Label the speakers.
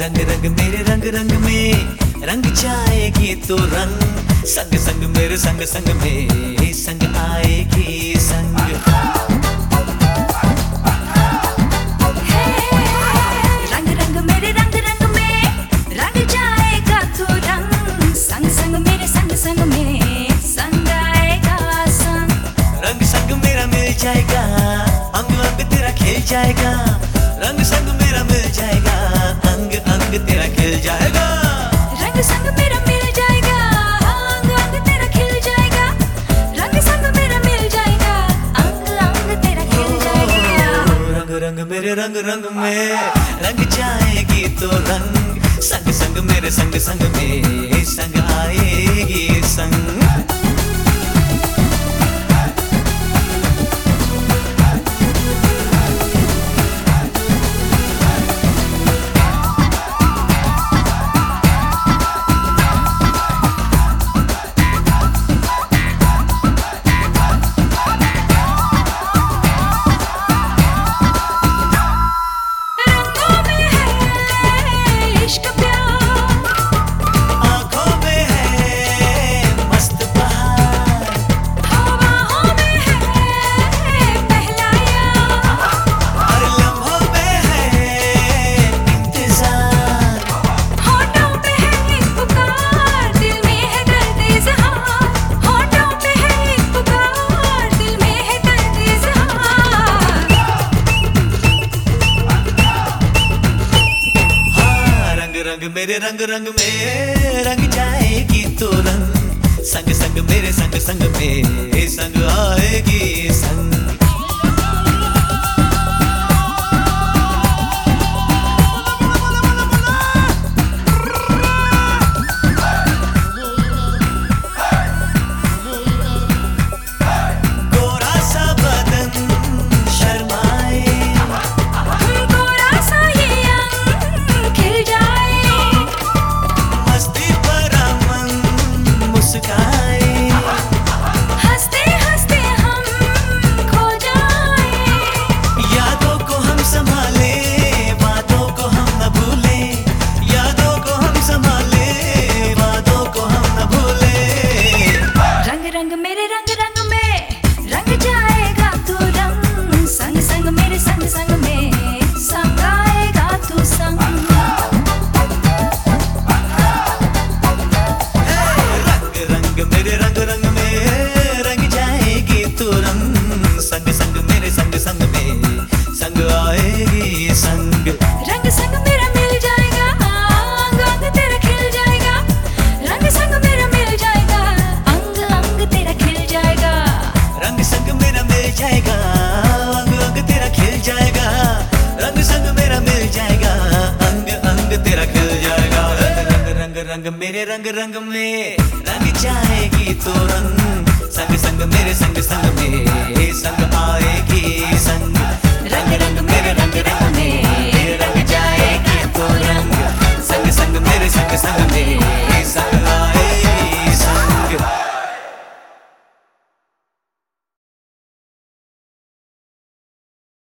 Speaker 1: रंग रंग मेरे रंग रंग में रंग जाएगी तो रंग संग संग मेरे संग संग में संग आएगी संग।
Speaker 2: रंग रंग मेरे रंग रंग में रंग जाएगा तो रंग। संग संग मेरे संग संग में संग आएगा संग।
Speaker 1: रंग संग मेरा मिल जाएगा अंग अंग तेरा खेल जाएगा। मेरे
Speaker 2: रंग रंग
Speaker 1: में। रंग जाएगी तो रंग। संग संग मेरे संग संग में संग आएगी aşkı मेरे रंग रंग में रंग जाएगी तो रंग संग संग मेरे संग संग में, संग आएगी, संग
Speaker 2: रंग मेरे रंग रंग में, रंग जाएगी तो रंग, संग संग मेरे संग संग में, संग आएगी संग।